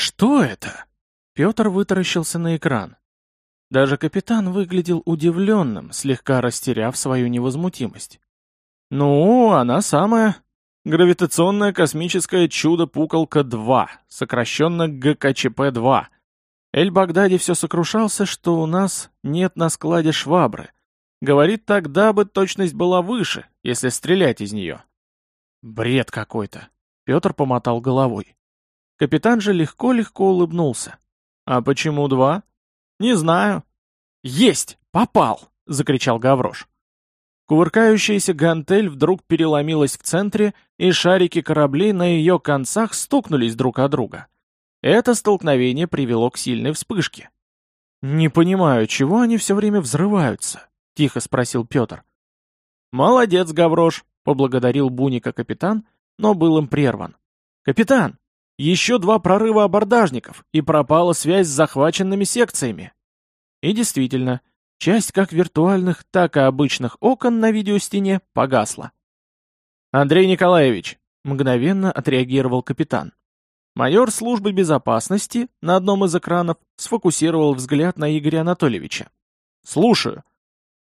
«Что это?» Петр вытаращился на экран. Даже капитан выглядел удивленным, слегка растеряв свою невозмутимость. «Ну, она самая. Гравитационное космическое чудо-пуколка-2, сокращенно ГКЧП-2. Эль-Багдади все сокрушался, что у нас нет на складе швабры. Говорит, тогда бы точность была выше, если стрелять из нее. Бред какой-то. Петр помотал головой. Капитан же легко-легко улыбнулся. А почему два? Не знаю. Есть! Попал! Закричал Гаврош. Кувыркающаяся гантель вдруг переломилась в центре, и шарики кораблей на ее концах стукнулись друг о друга. Это столкновение привело к сильной вспышке. «Не понимаю, чего они все время взрываются?» — тихо спросил Петр. «Молодец, Гаврош», — поблагодарил Буника капитан, но был им прерван. «Капитан, еще два прорыва абордажников, и пропала связь с захваченными секциями». И действительно, Часть как виртуальных, так и обычных окон на видеостене погасла. «Андрей Николаевич», — мгновенно отреагировал капитан. Майор службы безопасности на одном из экранов сфокусировал взгляд на Игоря Анатольевича. «Слушаю.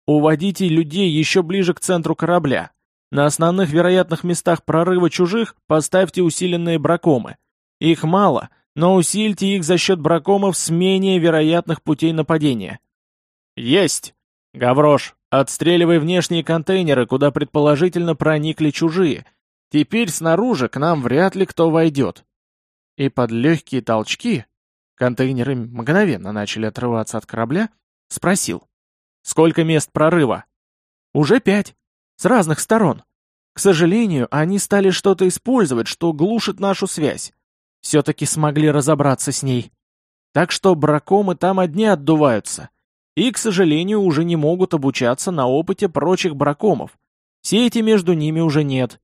Уводите людей еще ближе к центру корабля. На основных вероятных местах прорыва чужих поставьте усиленные бракомы. Их мало, но усильте их за счет бракомов с менее вероятных путей нападения. «Есть! Гаврош, отстреливай внешние контейнеры, куда предположительно проникли чужие. Теперь снаружи к нам вряд ли кто войдет». И под легкие толчки, контейнеры мгновенно начали отрываться от корабля, спросил. «Сколько мест прорыва?» «Уже пять. С разных сторон. К сожалению, они стали что-то использовать, что глушит нашу связь. Все-таки смогли разобраться с ней. Так что бракомы там одни отдуваются и, к сожалению, уже не могут обучаться на опыте прочих бракомов. Сети между ними уже нет.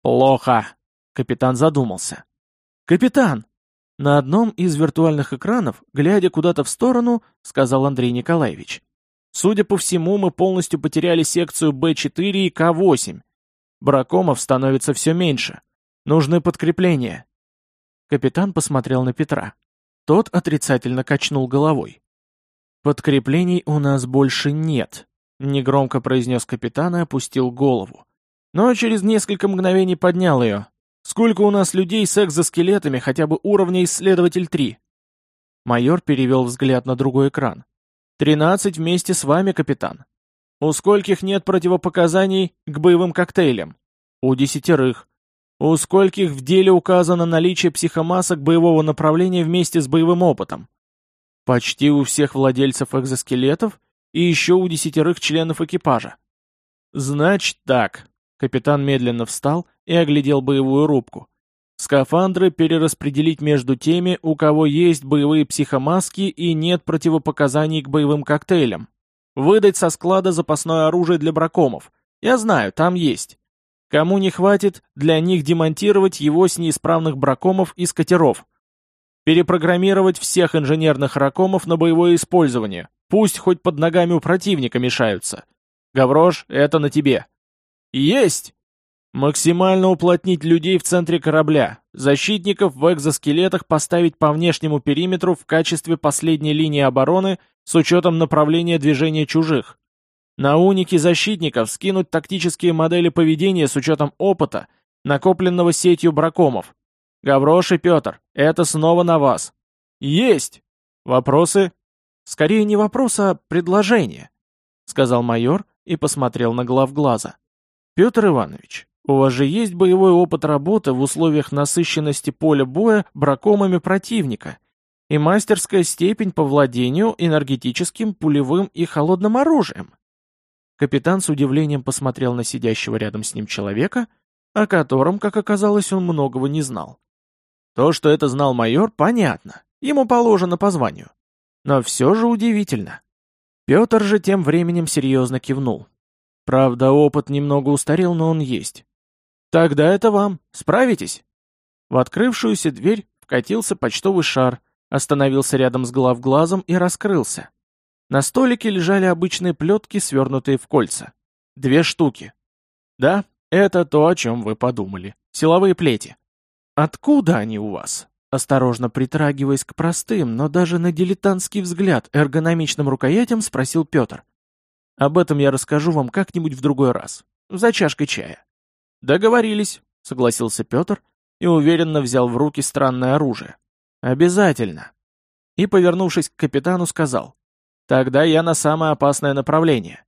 Плохо. Капитан задумался. Капитан! На одном из виртуальных экранов, глядя куда-то в сторону, сказал Андрей Николаевич. Судя по всему, мы полностью потеряли секцию Б4 и К8. Бракомов становится все меньше. Нужны подкрепления. Капитан посмотрел на Петра. Тот отрицательно качнул головой. «Подкреплений у нас больше нет», — негромко произнес капитан и опустил голову. Но через несколько мгновений поднял ее. «Сколько у нас людей с экзоскелетами хотя бы уровня исследователь 3?» Майор перевел взгляд на другой экран. «Тринадцать вместе с вами, капитан. У скольких нет противопоказаний к боевым коктейлям? У десятерых. У скольких в деле указано наличие психомасок боевого направления вместе с боевым опытом? Почти у всех владельцев экзоскелетов и еще у десятерых членов экипажа. Значит так. Капитан медленно встал и оглядел боевую рубку. Скафандры перераспределить между теми, у кого есть боевые психомаски и нет противопоказаний к боевым коктейлям. Выдать со склада запасное оружие для бракомов. Я знаю, там есть. Кому не хватит, для них демонтировать его с неисправных бракомов из катеров. Перепрограммировать всех инженерных ракомов на боевое использование. Пусть хоть под ногами у противника мешаются. Гаврош, это на тебе. Есть! Максимально уплотнить людей в центре корабля. Защитников в экзоскелетах поставить по внешнему периметру в качестве последней линии обороны с учетом направления движения чужих. На уники защитников скинуть тактические модели поведения с учетом опыта, накопленного сетью бракомов. Гаврош и Петр, это снова на вас. Есть! Вопросы? Скорее не вопрос, а предложение, сказал майор и посмотрел на главглаза. Петр Иванович, у вас же есть боевой опыт работы в условиях насыщенности поля боя бракомами противника и мастерская степень по владению энергетическим, пулевым и холодным оружием. Капитан с удивлением посмотрел на сидящего рядом с ним человека, о котором, как оказалось, он многого не знал. То, что это знал майор, понятно. Ему положено по званию. Но все же удивительно. Петр же тем временем серьезно кивнул. Правда, опыт немного устарел, но он есть. Тогда это вам. Справитесь? В открывшуюся дверь вкатился почтовый шар, остановился рядом с главглазом и раскрылся. На столике лежали обычные плетки, свернутые в кольца. Две штуки. Да, это то, о чем вы подумали. Силовые плети. «Откуда они у вас?» осторожно притрагиваясь к простым, но даже на дилетантский взгляд эргономичным рукоятям, спросил Петр. «Об этом я расскажу вам как-нибудь в другой раз, за чашкой чая». «Договорились», — согласился Петр и уверенно взял в руки странное оружие. «Обязательно». И, повернувшись к капитану, сказал. «Тогда я на самое опасное направление».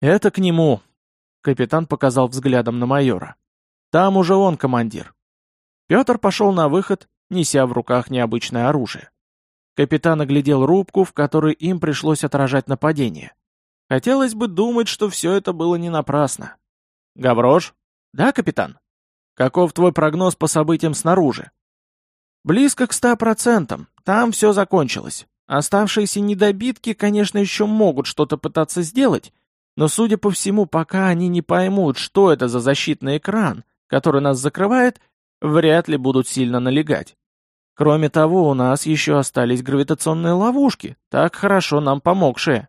«Это к нему», — капитан показал взглядом на майора. «Там уже он командир». Петр пошел на выход неся в руках необычное оружие. Капитан оглядел рубку, в которой им пришлось отражать нападение. Хотелось бы думать, что все это было не напрасно. «Гаврош?» «Да, капитан?» «Каков твой прогноз по событиям снаружи?» «Близко к ста процентам. Там все закончилось. Оставшиеся недобитки, конечно, еще могут что-то пытаться сделать, но, судя по всему, пока они не поймут, что это за защитный экран, который нас закрывает, вряд ли будут сильно налегать. Кроме того, у нас еще остались гравитационные ловушки, так хорошо нам помогшие.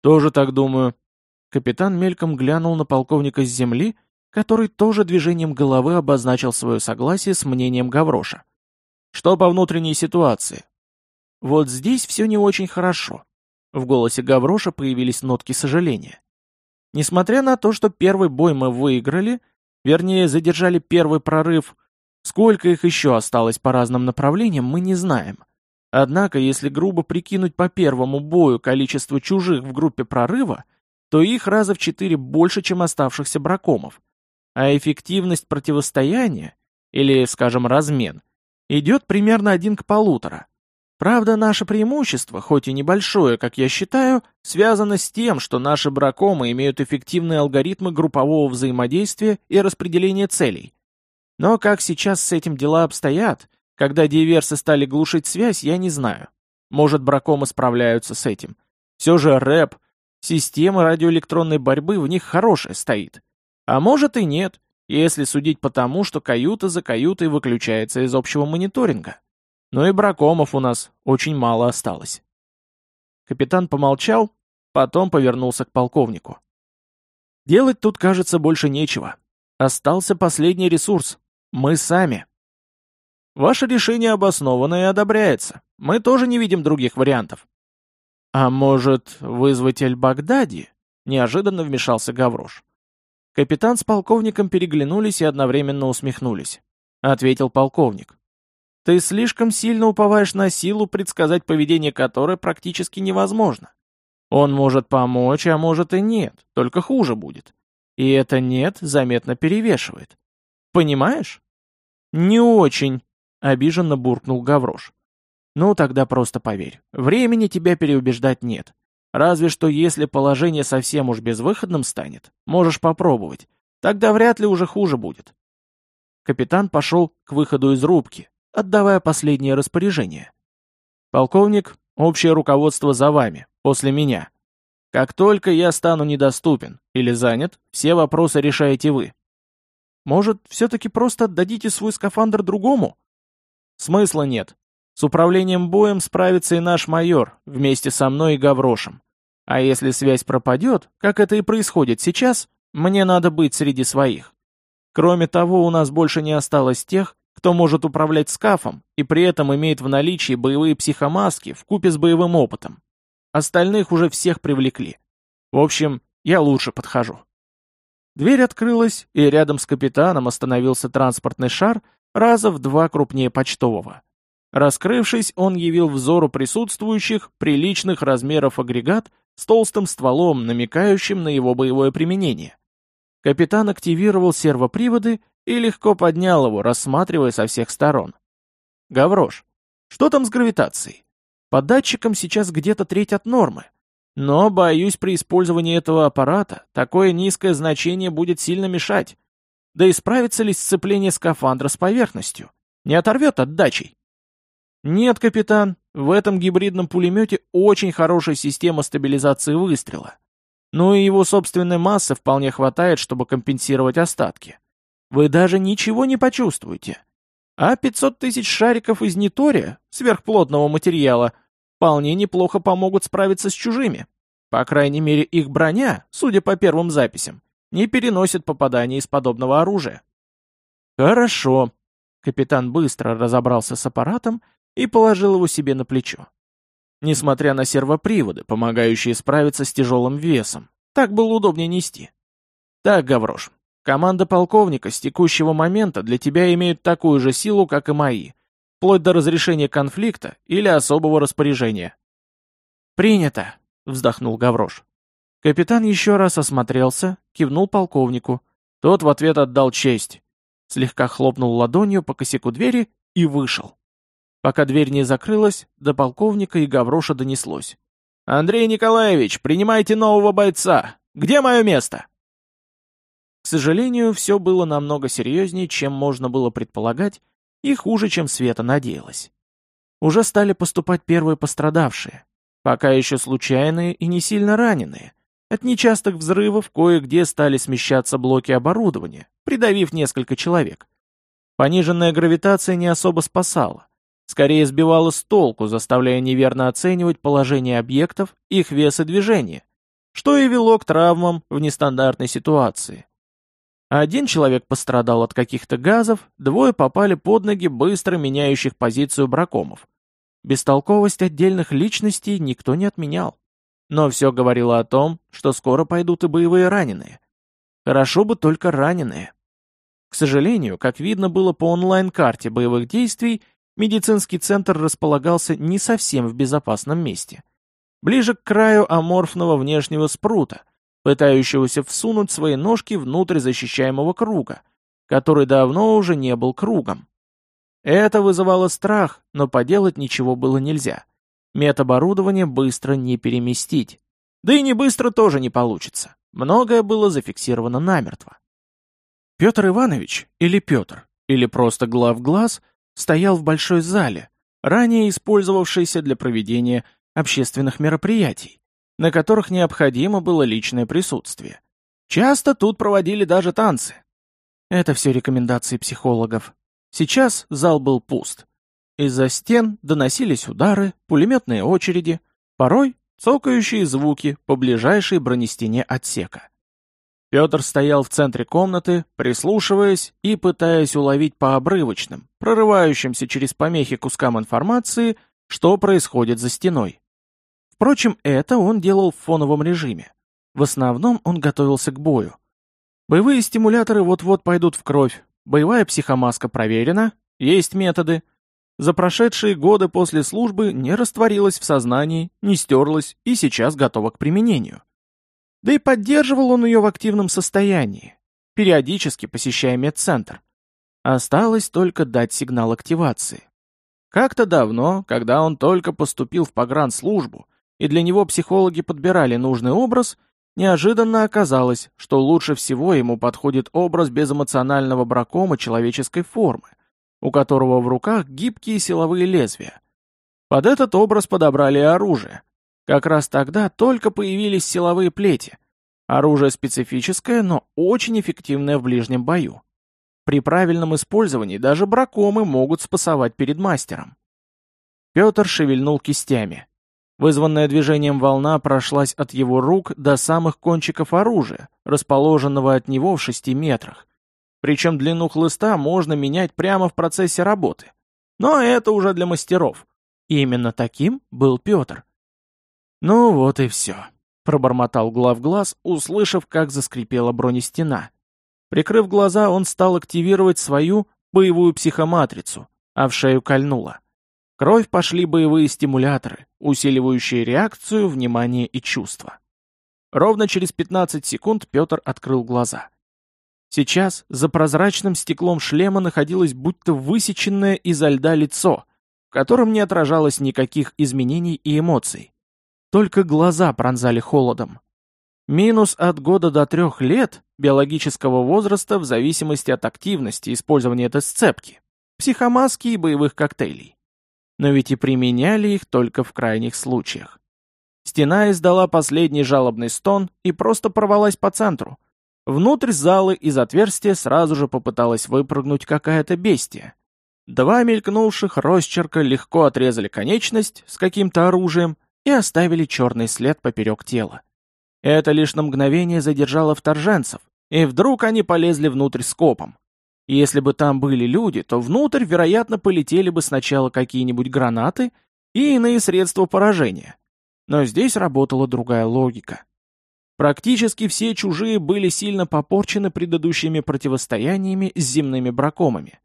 Тоже так думаю. Капитан мельком глянул на полковника с земли, который тоже движением головы обозначил свое согласие с мнением Гавроша. Что по внутренней ситуации? Вот здесь все не очень хорошо. В голосе Гавроша появились нотки сожаления. Несмотря на то, что первый бой мы выиграли, Вернее, задержали первый прорыв. Сколько их еще осталось по разным направлениям, мы не знаем. Однако, если грубо прикинуть по первому бою количество чужих в группе прорыва, то их раза в четыре больше, чем оставшихся бракомов. А эффективность противостояния, или, скажем, размен, идет примерно один к полутора. Правда, наше преимущество, хоть и небольшое, как я считаю, связано с тем, что наши бракомы имеют эффективные алгоритмы группового взаимодействия и распределения целей. Но как сейчас с этим дела обстоят, когда диверсы стали глушить связь, я не знаю. Может, бракомы справляются с этим. Все же рэп, система радиоэлектронной борьбы в них хорошая стоит. А может и нет, если судить по тому, что каюта за каютой выключается из общего мониторинга. Но и бракомов у нас очень мало осталось. Капитан помолчал, потом повернулся к полковнику. Делать тут, кажется, больше нечего. Остался последний ресурс. Мы сами. Ваше решение обосновано и одобряется. Мы тоже не видим других вариантов. А может, вызвать Эль-Багдади? Неожиданно вмешался Гаврош. Капитан с полковником переглянулись и одновременно усмехнулись. Ответил полковник. Ты слишком сильно уповаешь на силу, предсказать поведение которой практически невозможно. Он может помочь, а может и нет, только хуже будет. И это «нет» заметно перевешивает. Понимаешь? Не очень, обиженно буркнул Гаврош. Ну тогда просто поверь, времени тебя переубеждать нет. Разве что если положение совсем уж безвыходным станет, можешь попробовать. Тогда вряд ли уже хуже будет. Капитан пошел к выходу из рубки, отдавая последнее распоряжение. «Полковник, общее руководство за вами, после меня. Как только я стану недоступен или занят, все вопросы решаете вы. Может, все-таки просто отдадите свой скафандр другому? Смысла нет. С управлением боем справится и наш майор, вместе со мной и Гаврошем. А если связь пропадет, как это и происходит сейчас, мне надо быть среди своих. Кроме того, у нас больше не осталось тех, кто может управлять скафом и при этом имеет в наличии боевые психомаски в купе с боевым опытом. Остальных уже всех привлекли. В общем, я лучше подхожу. Дверь открылась, и рядом с капитаном остановился транспортный шар раза в два крупнее почтового. Раскрывшись, он явил взору присутствующих приличных размеров агрегат с толстым стволом, намекающим на его боевое применение. Капитан активировал сервоприводы и легко поднял его, рассматривая со всех сторон. Гаврош, что там с гравитацией? По датчикам сейчас где-то треть от нормы. Но, боюсь, при использовании этого аппарата такое низкое значение будет сильно мешать. Да и справится ли сцепление скафандра с поверхностью? Не оторвет отдачей? Нет, капитан, в этом гибридном пулемете очень хорошая система стабилизации выстрела. Ну и его собственной массы вполне хватает, чтобы компенсировать остатки вы даже ничего не почувствуете. А 500 тысяч шариков из нетория, сверхплотного материала, вполне неплохо помогут справиться с чужими. По крайней мере, их броня, судя по первым записям, не переносит попадания из подобного оружия. Хорошо. Капитан быстро разобрался с аппаратом и положил его себе на плечо. Несмотря на сервоприводы, помогающие справиться с тяжелым весом, так было удобнее нести. Так, Гаврош, команда полковника с текущего момента для тебя имеет такую же силу, как и мои, вплоть до разрешения конфликта или особого распоряжения. «Принято», — вздохнул Гаврош. Капитан еще раз осмотрелся, кивнул полковнику. Тот в ответ отдал честь. Слегка хлопнул ладонью по косяку двери и вышел. Пока дверь не закрылась, до полковника и Гавроша донеслось. «Андрей Николаевич, принимайте нового бойца! Где мое место?» К сожалению, все было намного серьезнее, чем можно было предполагать, и хуже, чем Света надеялась. Уже стали поступать первые пострадавшие, пока еще случайные и не сильно раненые. От нечастых взрывов кое-где стали смещаться блоки оборудования, придавив несколько человек. Пониженная гравитация не особо спасала, скорее сбивала с толку, заставляя неверно оценивать положение объектов, их вес и движение, что и вело к травмам в нестандартной ситуации. Один человек пострадал от каких-то газов, двое попали под ноги быстро меняющих позицию бракомов. Бестолковость отдельных личностей никто не отменял. Но все говорило о том, что скоро пойдут и боевые раненые. Хорошо бы только раненые. К сожалению, как видно было по онлайн-карте боевых действий, медицинский центр располагался не совсем в безопасном месте. Ближе к краю аморфного внешнего спрута, пытающегося всунуть свои ножки внутрь защищаемого круга, который давно уже не был кругом. Это вызывало страх, но поделать ничего было нельзя. Медоборудование быстро не переместить. Да и не быстро тоже не получится. Многое было зафиксировано намертво. Петр Иванович, или Петр, или просто глав-глаз, стоял в большой зале, ранее использовавшейся для проведения общественных мероприятий на которых необходимо было личное присутствие. Часто тут проводили даже танцы. Это все рекомендации психологов. Сейчас зал был пуст. Из-за стен доносились удары, пулеметные очереди, порой цокающие звуки по ближайшей бронестене отсека. Петр стоял в центре комнаты, прислушиваясь и пытаясь уловить по обрывочным, прорывающимся через помехи кускам информации, что происходит за стеной. Впрочем, это он делал в фоновом режиме. В основном он готовился к бою. Боевые стимуляторы вот-вот пойдут в кровь, боевая психомаска проверена, есть методы. За прошедшие годы после службы не растворилась в сознании, не стерлась и сейчас готова к применению. Да и поддерживал он ее в активном состоянии, периодически посещая медцентр. Осталось только дать сигнал активации. Как-то давно, когда он только поступил в погранслужбу, и для него психологи подбирали нужный образ, неожиданно оказалось, что лучше всего ему подходит образ безэмоционального бракома человеческой формы, у которого в руках гибкие силовые лезвия. Под этот образ подобрали оружие. Как раз тогда только появились силовые плети. Оружие специфическое, но очень эффективное в ближнем бою. При правильном использовании даже бракомы могут спасовать перед мастером. Петр шевельнул кистями. Вызванная движением волна прошлась от его рук до самых кончиков оружия, расположенного от него в шести метрах. Причем длину хлыста можно менять прямо в процессе работы. Но это уже для мастеров. И именно таким был Петр. «Ну вот и все», — пробормотал глаз, услышав, как заскрипела бронестена. Прикрыв глаза, он стал активировать свою боевую психоматрицу, а в шею кольнуло кровь пошли боевые стимуляторы, усиливающие реакцию, внимание и чувства. Ровно через 15 секунд Петр открыл глаза. Сейчас за прозрачным стеклом шлема находилось будто высеченное изо льда лицо, в котором не отражалось никаких изменений и эмоций. Только глаза пронзали холодом. Минус от года до трех лет биологического возраста в зависимости от активности использования этой сцепки, психомаски и боевых коктейлей но ведь и применяли их только в крайних случаях. Стена издала последний жалобный стон и просто порвалась по центру. Внутрь залы из отверстия сразу же попыталась выпрыгнуть какая-то бестия. Два мелькнувших росчерка легко отрезали конечность с каким-то оружием и оставили черный след поперек тела. Это лишь на мгновение задержало вторженцев, и вдруг они полезли внутрь скопом. Если бы там были люди, то внутрь, вероятно, полетели бы сначала какие-нибудь гранаты и иные средства поражения. Но здесь работала другая логика. Практически все чужие были сильно попорчены предыдущими противостояниями с земными бракомами.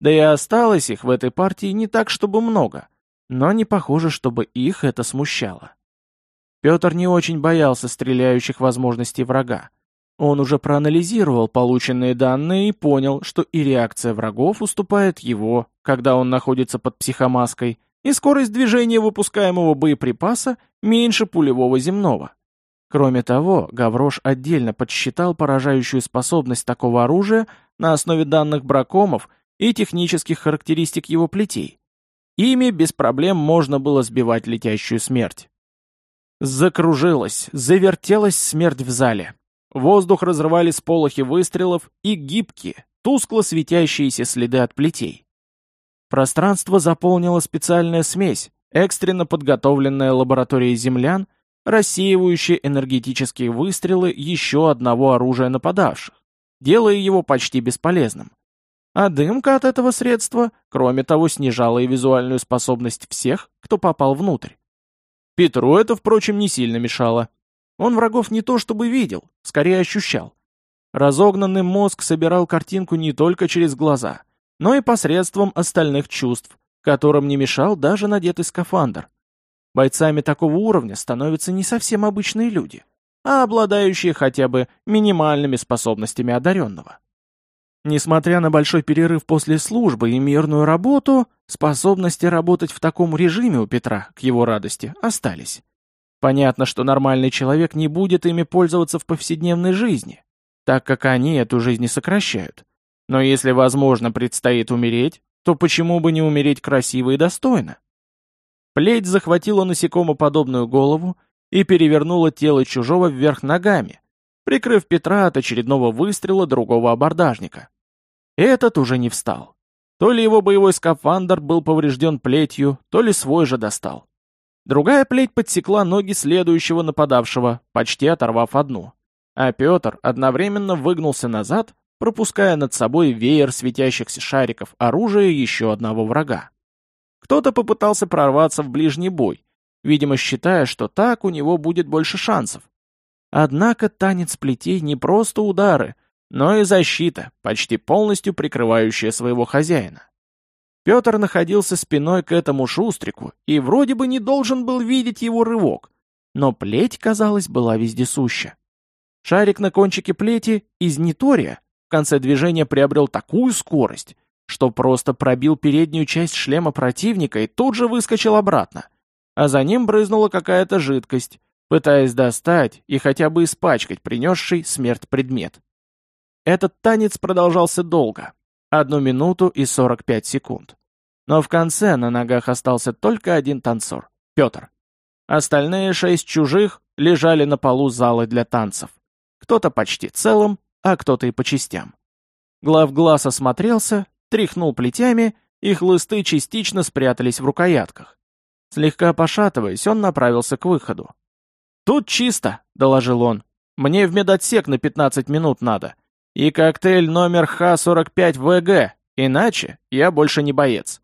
Да и осталось их в этой партии не так, чтобы много, но не похоже, чтобы их это смущало. Петр не очень боялся стреляющих возможностей врага. Он уже проанализировал полученные данные и понял, что и реакция врагов уступает его, когда он находится под психомаской, и скорость движения выпускаемого боеприпаса меньше пулевого земного. Кроме того, Гаврош отдельно подсчитал поражающую способность такого оружия на основе данных бракомов и технических характеристик его плетей. Ими без проблем можно было сбивать летящую смерть. Закружилась, завертелась смерть в зале. Воздух разрывали сполохи выстрелов и гибкие, тускло светящиеся следы от плетей. Пространство заполнила специальная смесь, экстренно подготовленная лабораторией землян, рассеивающая энергетические выстрелы еще одного оружия нападавших, делая его почти бесполезным. А дымка от этого средства, кроме того, снижала и визуальную способность всех, кто попал внутрь. Петру это, впрочем, не сильно мешало. Он врагов не то чтобы видел, скорее ощущал. Разогнанный мозг собирал картинку не только через глаза, но и посредством остальных чувств, которым не мешал даже надетый скафандр. Бойцами такого уровня становятся не совсем обычные люди, а обладающие хотя бы минимальными способностями одаренного. Несмотря на большой перерыв после службы и мирную работу, способности работать в таком режиме у Петра, к его радости, остались. Понятно, что нормальный человек не будет ими пользоваться в повседневной жизни, так как они эту жизнь сокращают. Но если, возможно, предстоит умереть, то почему бы не умереть красиво и достойно? Плеть захватила насекомоподобную голову и перевернула тело чужого вверх ногами, прикрыв Петра от очередного выстрела другого абордажника. Этот уже не встал. То ли его боевой скафандр был поврежден плетью, то ли свой же достал. Другая плеть подсекла ноги следующего нападавшего, почти оторвав одну. А Петр одновременно выгнулся назад, пропуская над собой веер светящихся шариков оружия еще одного врага. Кто-то попытался прорваться в ближний бой, видимо, считая, что так у него будет больше шансов. Однако танец плетей не просто удары, но и защита, почти полностью прикрывающая своего хозяина. Петр находился спиной к этому шустрику и вроде бы не должен был видеть его рывок, но плеть, казалось, была вездесуща. Шарик на кончике плети из Нитория в конце движения приобрел такую скорость, что просто пробил переднюю часть шлема противника и тут же выскочил обратно, а за ним брызнула какая-то жидкость, пытаясь достать и хотя бы испачкать принесший смерть предмет. Этот танец продолжался долго, Одну минуту и 45 секунд. Но в конце на ногах остался только один танцор — Петр. Остальные шесть чужих лежали на полу зала для танцев. Кто-то почти целым, а кто-то и по частям. Главглаз осмотрелся, тряхнул плетями, и хлысты частично спрятались в рукоятках. Слегка пошатываясь, он направился к выходу. «Тут чисто», — доложил он. «Мне в медотсек на 15 минут надо. И коктейль номер Х-45ВГ, иначе я больше не боец.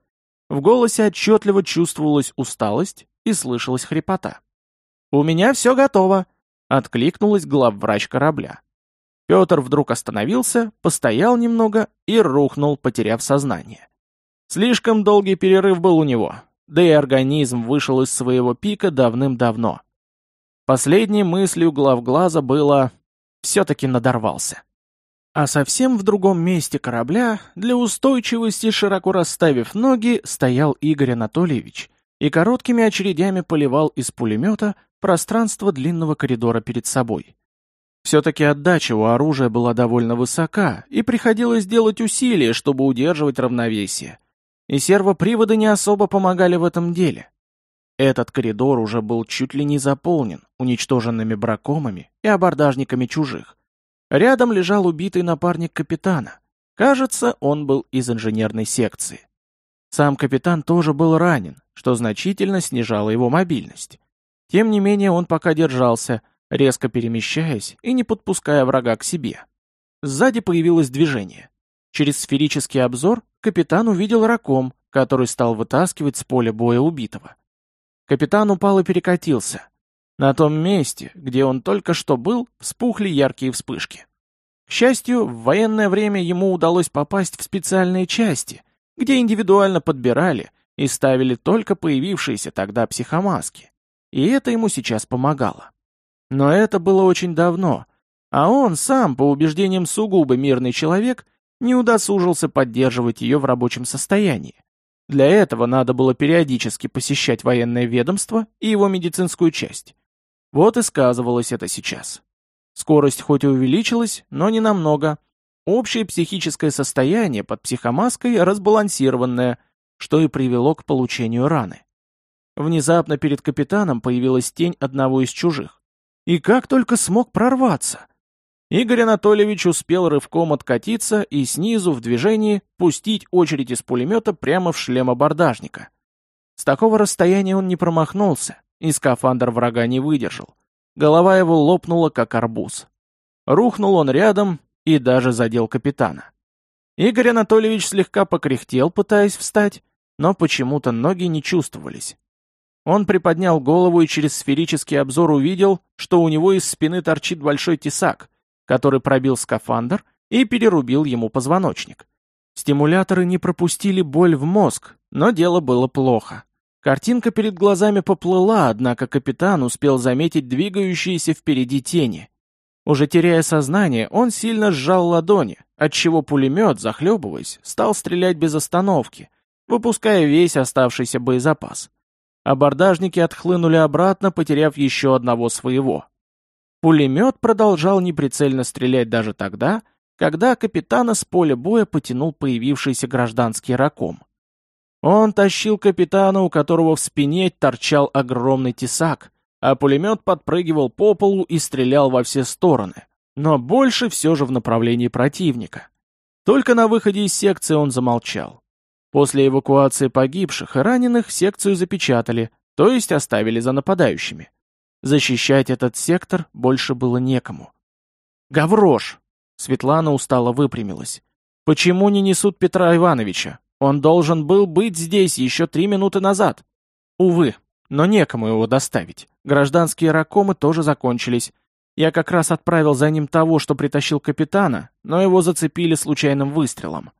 В голосе отчетливо чувствовалась усталость и слышалась хрипота. «У меня все готово», — откликнулась главврач корабля. Петр вдруг остановился, постоял немного и рухнул, потеряв сознание. Слишком долгий перерыв был у него, да и организм вышел из своего пика давным-давно. Последней мыслью главглаза было «все-таки надорвался». А совсем в другом месте корабля, для устойчивости широко расставив ноги, стоял Игорь Анатольевич и короткими очередями поливал из пулемета пространство длинного коридора перед собой. Все-таки отдача у оружия была довольно высока, и приходилось делать усилия, чтобы удерживать равновесие. И сервоприводы не особо помогали в этом деле. Этот коридор уже был чуть ли не заполнен уничтоженными бракомами и абордажниками чужих. Рядом лежал убитый напарник капитана. Кажется, он был из инженерной секции. Сам капитан тоже был ранен, что значительно снижало его мобильность. Тем не менее он пока держался, резко перемещаясь и не подпуская врага к себе. Сзади появилось движение. Через сферический обзор капитан увидел раком, который стал вытаскивать с поля боя убитого. Капитан упал и перекатился. На том месте, где он только что был, вспухли яркие вспышки. К счастью, в военное время ему удалось попасть в специальные части, где индивидуально подбирали и ставили только появившиеся тогда психомаски. И это ему сейчас помогало. Но это было очень давно, а он сам, по убеждениям сугубо мирный человек, не удосужился поддерживать ее в рабочем состоянии. Для этого надо было периодически посещать военное ведомство и его медицинскую часть. Вот и сказывалось это сейчас. Скорость хоть и увеличилась, но не намного. Общее психическое состояние под психомаской разбалансированное, что и привело к получению раны. Внезапно перед капитаном появилась тень одного из чужих. И как только смог прорваться? Игорь Анатольевич успел рывком откатиться и снизу в движении пустить очередь из пулемета прямо в шлем абордажника. С такого расстояния он не промахнулся, и скафандр врага не выдержал. Голова его лопнула, как арбуз. Рухнул он рядом и даже задел капитана. Игорь Анатольевич слегка покряхтел, пытаясь встать, но почему-то ноги не чувствовались. Он приподнял голову и через сферический обзор увидел, что у него из спины торчит большой тесак — который пробил скафандр и перерубил ему позвоночник. Стимуляторы не пропустили боль в мозг, но дело было плохо. Картинка перед глазами поплыла, однако капитан успел заметить двигающиеся впереди тени. Уже теряя сознание, он сильно сжал ладони, отчего пулемет, захлебываясь, стал стрелять без остановки, выпуская весь оставшийся боезапас. Абордажники отхлынули обратно, потеряв еще одного своего. Пулемет продолжал неприцельно стрелять даже тогда, когда капитана с поля боя потянул появившийся гражданский раком. Он тащил капитана, у которого в спине торчал огромный тесак, а пулемет подпрыгивал по полу и стрелял во все стороны, но больше все же в направлении противника. Только на выходе из секции он замолчал. После эвакуации погибших и раненых секцию запечатали, то есть оставили за нападающими. Защищать этот сектор больше было некому. «Гаврош!» Светлана устало выпрямилась. «Почему не несут Петра Ивановича? Он должен был быть здесь еще три минуты назад». «Увы, но некому его доставить. Гражданские ракомы тоже закончились. Я как раз отправил за ним того, что притащил капитана, но его зацепили случайным выстрелом».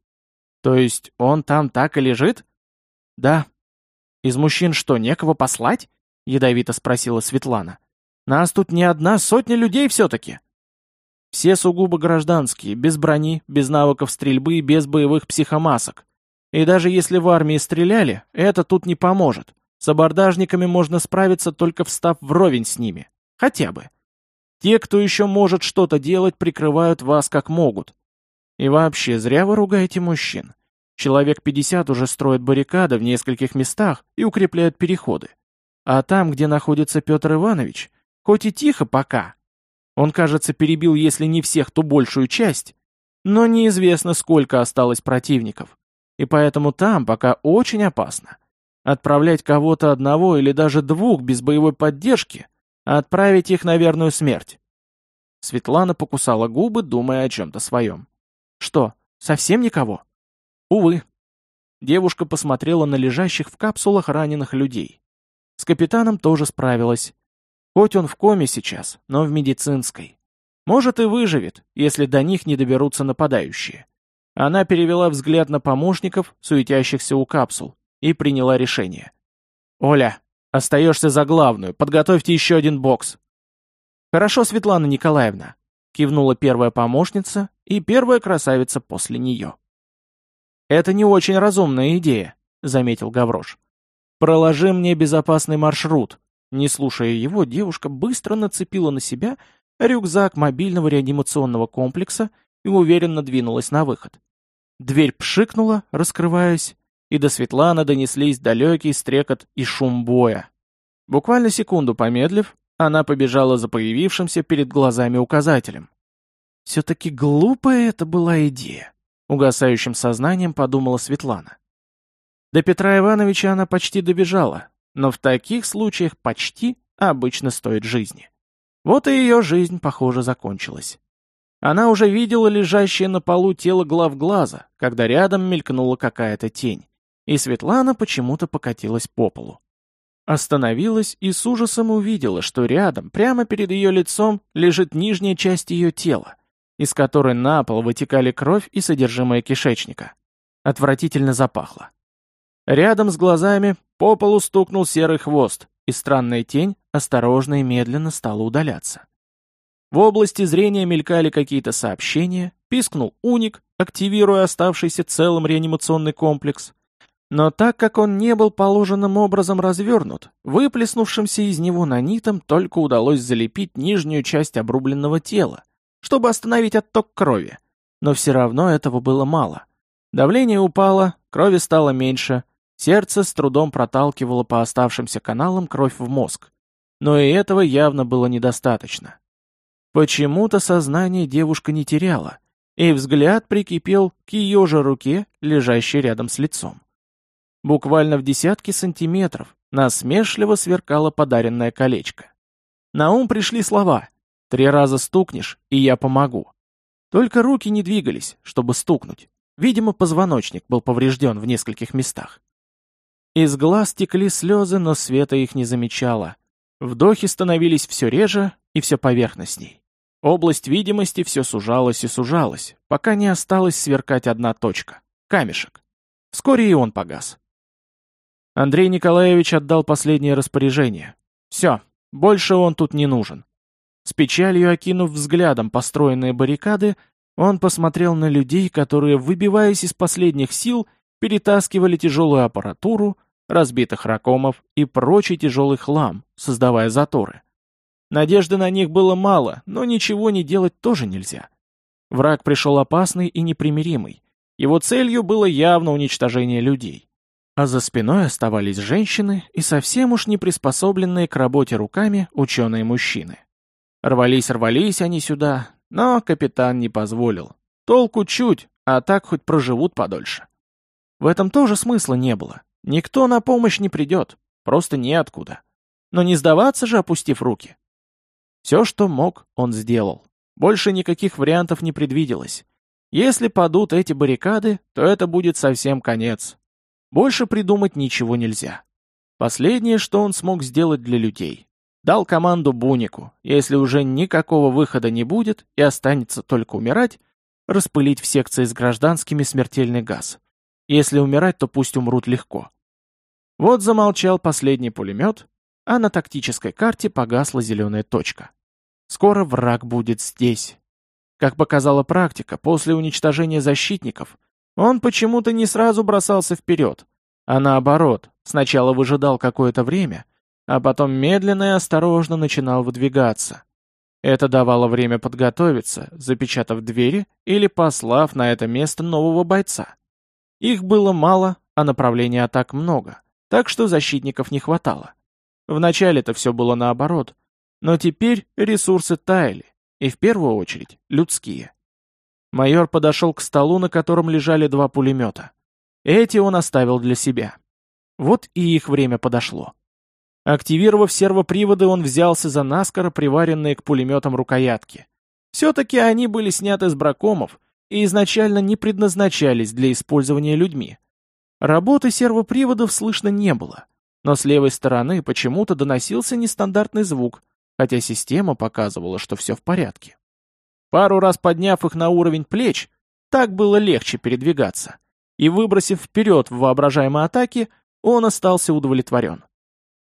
«То есть он там так и лежит?» «Да». «Из мужчин что, некого послать?» — ядовито спросила Светлана. «Нас тут не одна сотня людей все-таки». Все сугубо гражданские, без брони, без навыков стрельбы и без боевых психомасок. И даже если в армии стреляли, это тут не поможет. С абордажниками можно справиться, только встав вровень с ними. Хотя бы. Те, кто еще может что-то делать, прикрывают вас как могут. И вообще, зря вы ругаете мужчин. Человек 50 уже строят баррикады в нескольких местах и укрепляют переходы. А там, где находится Петр Иванович, хоть и тихо пока, он, кажется, перебил, если не всех, то большую часть, но неизвестно, сколько осталось противников. И поэтому там пока очень опасно. Отправлять кого-то одного или даже двух без боевой поддержки, а отправить их на верную смерть. Светлана покусала губы, думая о чем-то своем. Что, совсем никого? Увы. Девушка посмотрела на лежащих в капсулах раненых людей. С капитаном тоже справилась. Хоть он в коме сейчас, но в медицинской. Может и выживет, если до них не доберутся нападающие. Она перевела взгляд на помощников, суетящихся у капсул, и приняла решение. «Оля, остаешься за главную, подготовьте еще один бокс». «Хорошо, Светлана Николаевна», — кивнула первая помощница и первая красавица после нее. «Это не очень разумная идея», — заметил Гаврош. «Проложи мне безопасный маршрут». Не слушая его, девушка быстро нацепила на себя рюкзак мобильного реанимационного комплекса и уверенно двинулась на выход. Дверь пшикнула, раскрываясь, и до Светланы донеслись далекий стрекот и шум боя. Буквально секунду помедлив, она побежала за появившимся перед глазами указателем. «Все-таки глупая это была идея», — угасающим сознанием подумала Светлана. До Петра Ивановича она почти добежала, но в таких случаях почти обычно стоит жизни. Вот и ее жизнь, похоже, закончилась. Она уже видела лежащее на полу тело главглаза, когда рядом мелькнула какая-то тень, и Светлана почему-то покатилась по полу. Остановилась и с ужасом увидела, что рядом, прямо перед ее лицом, лежит нижняя часть ее тела, из которой на пол вытекали кровь и содержимое кишечника. Отвратительно запахло. Рядом с глазами по полу стукнул серый хвост, и странная тень осторожно и медленно стала удаляться. В области зрения мелькали какие-то сообщения, пискнул уник, активируя оставшийся целым реанимационный комплекс. Но так как он не был положенным образом развернут, выплеснувшимся из него нанитом только удалось залепить нижнюю часть обрубленного тела, чтобы остановить отток крови. Но все равно этого было мало. Давление упало, крови стало меньше, сердце с трудом проталкивало по оставшимся каналам кровь в мозг. Но и этого явно было недостаточно. Почему-то сознание девушка не теряла, и взгляд прикипел к ее же руке, лежащей рядом с лицом. Буквально в десятки сантиметров насмешливо сверкало подаренное колечко. На ум пришли слова «Три раза стукнешь, и я помогу». Только руки не двигались, чтобы стукнуть. Видимо, позвоночник был поврежден в нескольких местах. Из глаз текли слезы, но Света их не замечала. Вдохи становились все реже и все поверхностней. Область видимости все сужалась и сужалась, пока не осталась сверкать одна точка — камешек. Вскоре и он погас. Андрей Николаевич отдал последнее распоряжение. Все, больше он тут не нужен. С печалью окинув взглядом построенные баррикады, он посмотрел на людей, которые, выбиваясь из последних сил, перетаскивали тяжелую аппаратуру, разбитых ракомов и прочий тяжелый хлам, создавая заторы. Надежды на них было мало, но ничего не делать тоже нельзя. Враг пришел опасный и непримиримый. Его целью было явно уничтожение людей. А за спиной оставались женщины и совсем уж не приспособленные к работе руками ученые-мужчины. Рвались-рвались они сюда, но капитан не позволил. Толку чуть, а так хоть проживут подольше. В этом тоже смысла не было. Никто на помощь не придет, просто неоткуда. Но не сдаваться же, опустив руки. Все, что мог, он сделал. Больше никаких вариантов не предвиделось. Если падут эти баррикады, то это будет совсем конец. Больше придумать ничего нельзя. Последнее, что он смог сделать для людей. Дал команду Бунику, если уже никакого выхода не будет и останется только умирать, распылить в секции с гражданскими смертельный газ. Если умирать, то пусть умрут легко. Вот замолчал последний пулемет, а на тактической карте погасла зеленая точка. Скоро враг будет здесь. Как показала практика, после уничтожения защитников, он почему-то не сразу бросался вперед, а наоборот, сначала выжидал какое-то время, а потом медленно и осторожно начинал выдвигаться. Это давало время подготовиться, запечатав двери или послав на это место нового бойца. Их было мало, а направлений атак много, так что защитников не хватало. Вначале-то все было наоборот — но теперь ресурсы таяли, и в первую очередь людские. Майор подошел к столу, на котором лежали два пулемета. Эти он оставил для себя. Вот и их время подошло. Активировав сервоприводы, он взялся за наскоро приваренные к пулеметам рукоятки. Все-таки они были сняты с бракомов и изначально не предназначались для использования людьми. Работы сервоприводов слышно не было, но с левой стороны почему-то доносился нестандартный звук, хотя система показывала, что все в порядке. Пару раз подняв их на уровень плеч, так было легче передвигаться, и выбросив вперед в воображаемой атаке, он остался удовлетворен.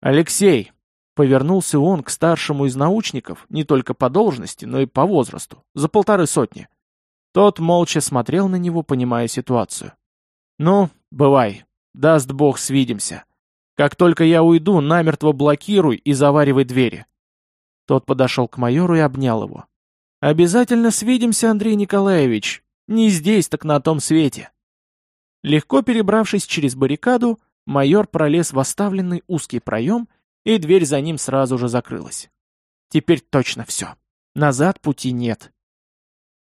«Алексей!» — повернулся он к старшему из научников, не только по должности, но и по возрасту, за полторы сотни. Тот молча смотрел на него, понимая ситуацию. «Ну, бывай, даст бог, свидимся. Как только я уйду, намертво блокируй и заваривай двери. Тот подошел к майору и обнял его. «Обязательно свидимся, Андрей Николаевич. Не здесь, так на том свете». Легко перебравшись через баррикаду, майор пролез в оставленный узкий проем, и дверь за ним сразу же закрылась. Теперь точно все. Назад пути нет.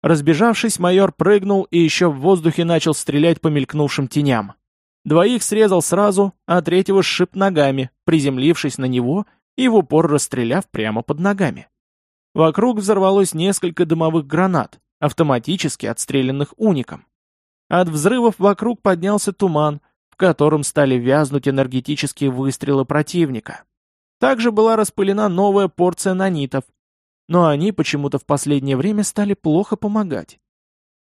Разбежавшись, майор прыгнул и еще в воздухе начал стрелять по мелькнувшим теням. Двоих срезал сразу, а третьего сшиб ногами, приземлившись на него и в упор расстреляв прямо под ногами. Вокруг взорвалось несколько дымовых гранат, автоматически отстрелянных уником. От взрывов вокруг поднялся туман, в котором стали вязнуть энергетические выстрелы противника. Также была распылена новая порция нанитов, но они почему-то в последнее время стали плохо помогать.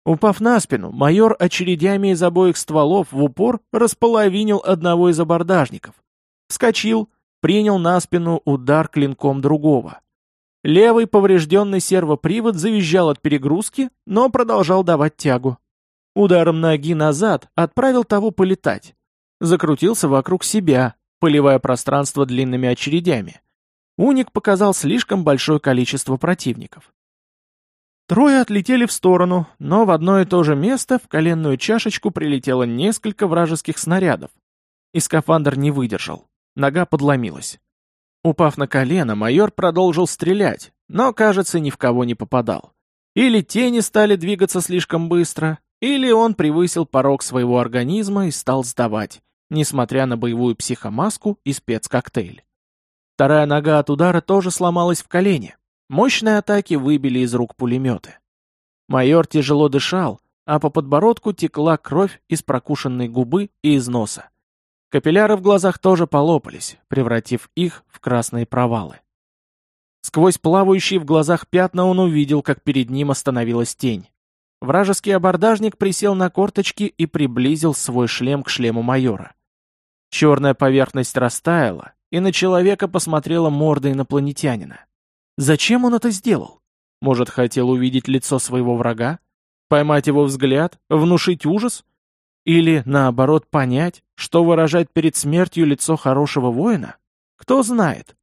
Упав на спину, майор очередями из обоих стволов в упор располовинил одного из абордажников. Вскочил, принял на спину удар клинком другого. Левый поврежденный сервопривод завизжал от перегрузки, но продолжал давать тягу. Ударом ноги назад отправил того полетать. Закрутился вокруг себя, поливая пространство длинными очередями. Уник показал слишком большое количество противников. Трое отлетели в сторону, но в одно и то же место в коленную чашечку прилетело несколько вражеских снарядов. И скафандр не выдержал. Нога подломилась. Упав на колено, майор продолжил стрелять, но, кажется, ни в кого не попадал. Или тени стали двигаться слишком быстро, или он превысил порог своего организма и стал сдавать, несмотря на боевую психомаску и спецкоктейль. Вторая нога от удара тоже сломалась в колене. Мощные атаки выбили из рук пулеметы. Майор тяжело дышал, а по подбородку текла кровь из прокушенной губы и из носа. Капилляры в глазах тоже полопались, превратив их в красные провалы. Сквозь плавающие в глазах пятна он увидел, как перед ним остановилась тень. Вражеский абордажник присел на корточки и приблизил свой шлем к шлему майора. Черная поверхность растаяла, и на человека посмотрела морда инопланетянина. Зачем он это сделал? Может, хотел увидеть лицо своего врага? Поймать его взгляд? Внушить ужас? Или, наоборот, понять, что выражать перед смертью лицо хорошего воина? Кто знает.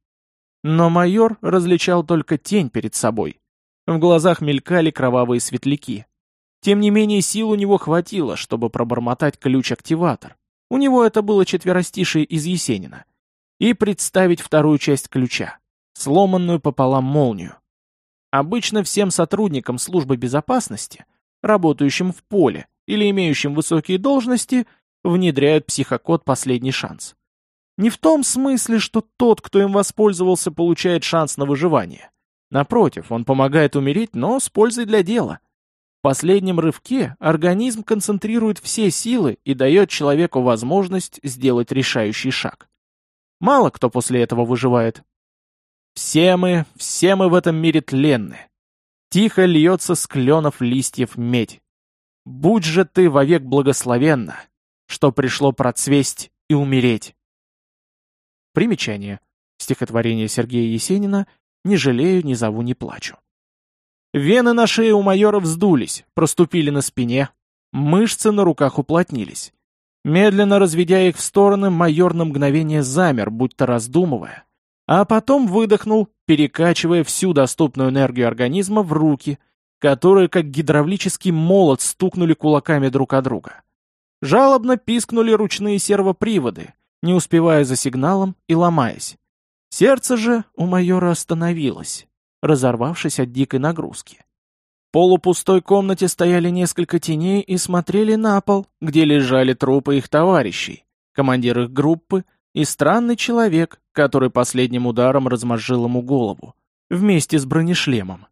Но майор различал только тень перед собой. В глазах мелькали кровавые светляки. Тем не менее, сил у него хватило, чтобы пробормотать ключ-активатор. У него это было четверостишие из Есенина. И представить вторую часть ключа, сломанную пополам молнию. Обычно всем сотрудникам службы безопасности, работающим в поле или имеющим высокие должности, внедряют психокод «Последний шанс». Не в том смысле, что тот, кто им воспользовался, получает шанс на выживание. Напротив, он помогает умереть, но с пользой для дела. В последнем рывке организм концентрирует все силы и дает человеку возможность сделать решающий шаг. Мало кто после этого выживает. Все мы, все мы в этом мире тленны. Тихо льется с кленов листьев медь. Будь же ты вовек благословенна, что пришло процвесть и умереть. Примечание. Стихотворение Сергея Есенина «Не жалею, не зову, не плачу». Вены на шее у майора вздулись, проступили на спине, мышцы на руках уплотнились. Медленно разведя их в стороны, майор на мгновение замер, будто раздумывая, а потом выдохнул, перекачивая всю доступную энергию организма в руки, которые, как гидравлический молот, стукнули кулаками друг о друга. Жалобно пискнули ручные сервоприводы, не успевая за сигналом и ломаясь. Сердце же у майора остановилось, разорвавшись от дикой нагрузки. В полупустой комнате стояли несколько теней и смотрели на пол, где лежали трупы их товарищей, командир их группы и странный человек, который последним ударом размозжил ему голову, вместе с бронешлемом.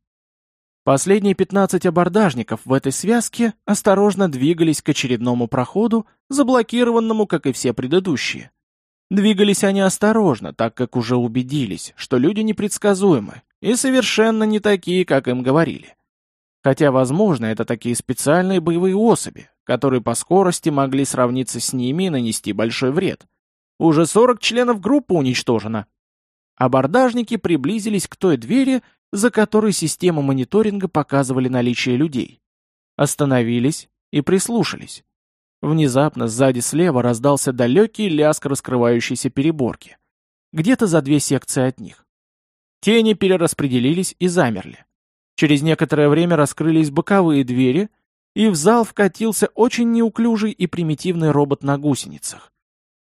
Последние 15 абордажников в этой связке осторожно двигались к очередному проходу, заблокированному, как и все предыдущие. Двигались они осторожно, так как уже убедились, что люди непредсказуемы и совершенно не такие, как им говорили. Хотя, возможно, это такие специальные боевые особи, которые по скорости могли сравниться с ними и нанести большой вред. Уже 40 членов группы уничтожено. Абордажники приблизились к той двери, за которой система мониторинга показывали наличие людей. Остановились и прислушались. Внезапно сзади слева раздался далекий лязг раскрывающейся переборки. Где-то за две секции от них. Тени перераспределились и замерли. Через некоторое время раскрылись боковые двери, и в зал вкатился очень неуклюжий и примитивный робот на гусеницах.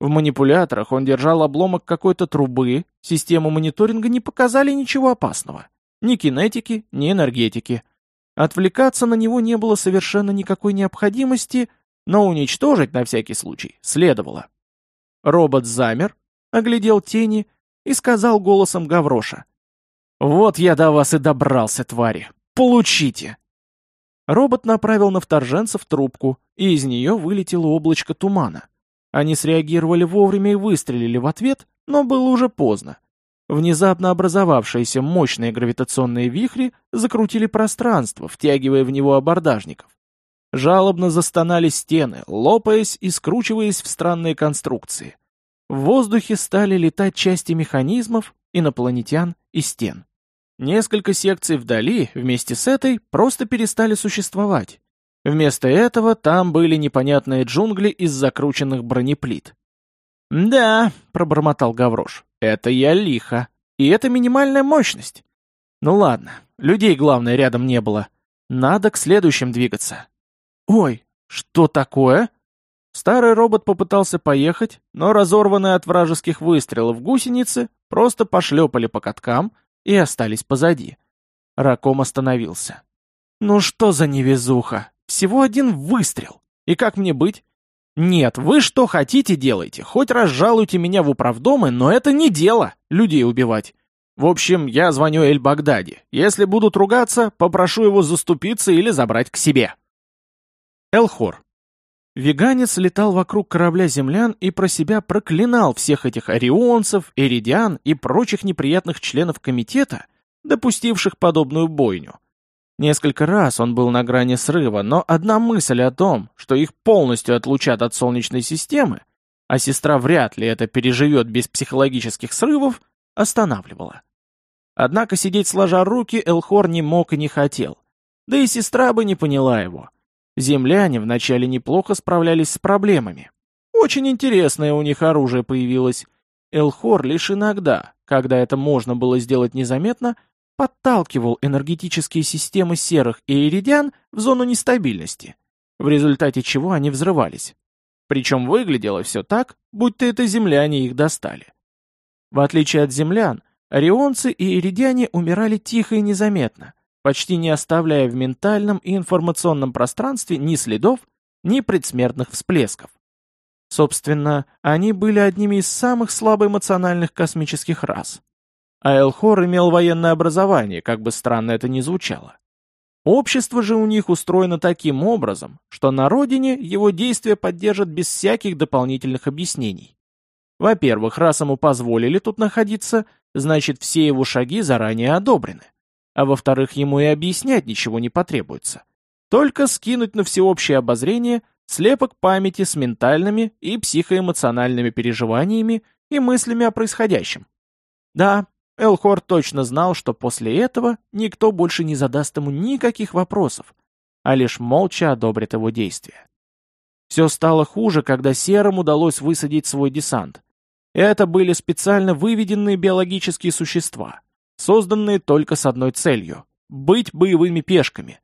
В манипуляторах он держал обломок какой-то трубы, систему мониторинга не показали ничего опасного. Ни кинетики, ни энергетики. Отвлекаться на него не было совершенно никакой необходимости, но уничтожить на всякий случай следовало. Робот замер, оглядел тени и сказал голосом Гавроша. «Вот я до вас и добрался, твари! Получите!» Робот направил на вторженцев трубку, и из нее вылетело облачко тумана. Они среагировали вовремя и выстрелили в ответ, но было уже поздно. Внезапно образовавшиеся мощные гравитационные вихри закрутили пространство, втягивая в него абордажников. Жалобно застонали стены, лопаясь и скручиваясь в странные конструкции. В воздухе стали летать части механизмов, инопланетян и стен. Несколько секций вдали, вместе с этой, просто перестали существовать. Вместо этого там были непонятные джунгли из закрученных бронеплит. «Да», — пробормотал Гаврош, — «это я лихо. И это минимальная мощность. Ну ладно, людей, главное, рядом не было. Надо к следующим двигаться». «Ой, что такое?» Старый робот попытался поехать, но разорванные от вражеских выстрелов гусеницы просто пошлепали по каткам и остались позади. Раком остановился. «Ну что за невезуха? Всего один выстрел. И как мне быть? Нет, вы что хотите делайте, хоть разжалуйте меня в управдомы, но это не дело, людей убивать. В общем, я звоню Эль-Багдади. Если будут ругаться, попрошу его заступиться или забрать к себе. Элхор. Веганец летал вокруг корабля землян и про себя проклинал всех этих орионцев, эридиан и прочих неприятных членов комитета, допустивших подобную бойню. Несколько раз он был на грани срыва, но одна мысль о том, что их полностью отлучат от Солнечной системы, а сестра вряд ли это переживет без психологических срывов, останавливала. Однако сидеть сложа руки Элхор не мог и не хотел. Да и сестра бы не поняла его. Земляне вначале неплохо справлялись с проблемами. Очень интересное у них оружие появилось. Элхор лишь иногда, когда это можно было сделать незаметно, подталкивал энергетические системы серых и иридиан в зону нестабильности, в результате чего они взрывались. Причем выглядело все так, будто это земляне их достали. В отличие от землян, орионцы и иридиане умирали тихо и незаметно, почти не оставляя в ментальном и информационном пространстве ни следов, ни предсмертных всплесков. Собственно, они были одними из самых слабоэмоциональных космических рас. А Элхор имел военное образование, как бы странно это ни звучало. Общество же у них устроено таким образом, что на родине его действия поддержат без всяких дополнительных объяснений. Во-первых, раз ему позволили тут находиться, значит все его шаги заранее одобрены. А во-вторых, ему и объяснять ничего не потребуется. Только скинуть на всеобщее обозрение слепок памяти с ментальными и психоэмоциональными переживаниями и мыслями о происходящем. Да, Элхор точно знал, что после этого никто больше не задаст ему никаких вопросов, а лишь молча одобрит его действия. Все стало хуже, когда Серым удалось высадить свой десант. Это были специально выведенные биологические существа, созданные только с одной целью — быть боевыми пешками.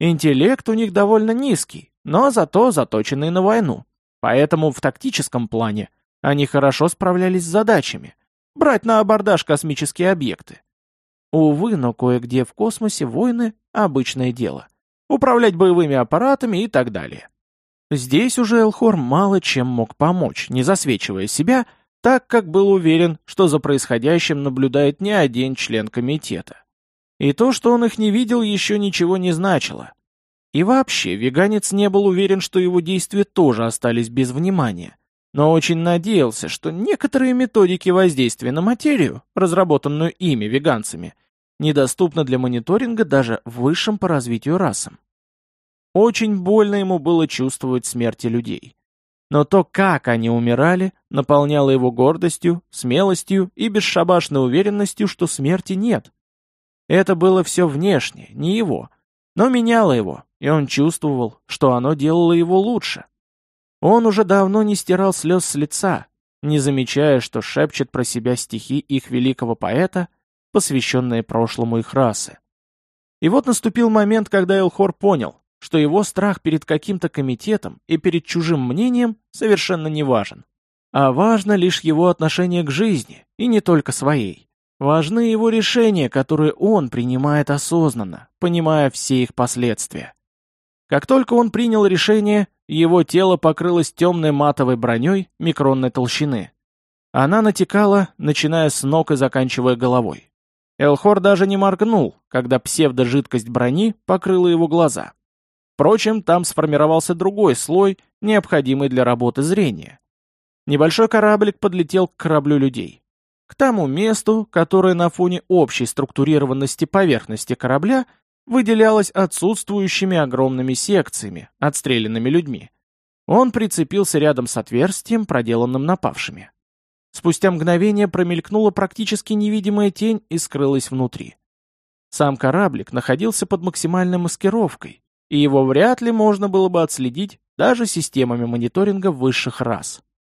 Интеллект у них довольно низкий, но зато заточенный на войну. Поэтому в тактическом плане они хорошо справлялись с задачами — брать на абордаж космические объекты. Увы, но кое-где в космосе войны — обычное дело. Управлять боевыми аппаратами и так далее. Здесь уже Элхор мало чем мог помочь, не засвечивая себя, так как был уверен, что за происходящим наблюдает не один член комитета. И то, что он их не видел, еще ничего не значило. И вообще, веганец не был уверен, что его действия тоже остались без внимания, но очень надеялся, что некоторые методики воздействия на материю, разработанную ими веганцами, недоступны для мониторинга даже высшим по развитию расам. Очень больно ему было чувствовать смерти людей. Но то, как они умирали, наполняло его гордостью, смелостью и бесшабашной уверенностью, что смерти нет. Это было все внешнее, не его, но меняло его, и он чувствовал, что оно делало его лучше. Он уже давно не стирал слез с лица, не замечая, что шепчет про себя стихи их великого поэта, посвященные прошлому их расы. И вот наступил момент, когда Элхор понял, что его страх перед каким-то комитетом и перед чужим мнением совершенно не важен. А важно лишь его отношение к жизни, и не только своей. Важны его решения, которые он принимает осознанно, понимая все их последствия. Как только он принял решение, его тело покрылось темной матовой броней микронной толщины. Она натекала, начиная с ног и заканчивая головой. Элхор даже не моргнул, когда псевдожидкость брони покрыла его глаза. Впрочем, там сформировался другой слой, необходимый для работы зрения. Небольшой кораблик подлетел к кораблю людей. К тому месту, которое на фоне общей структурированности поверхности корабля выделялось отсутствующими огромными секциями, отстрелянными людьми. Он прицепился рядом с отверстием, проделанным напавшими. Спустя мгновение промелькнула практически невидимая тень и скрылась внутри. Сам кораблик находился под максимальной маскировкой, и его вряд ли можно было бы отследить даже системами мониторинга высших рас.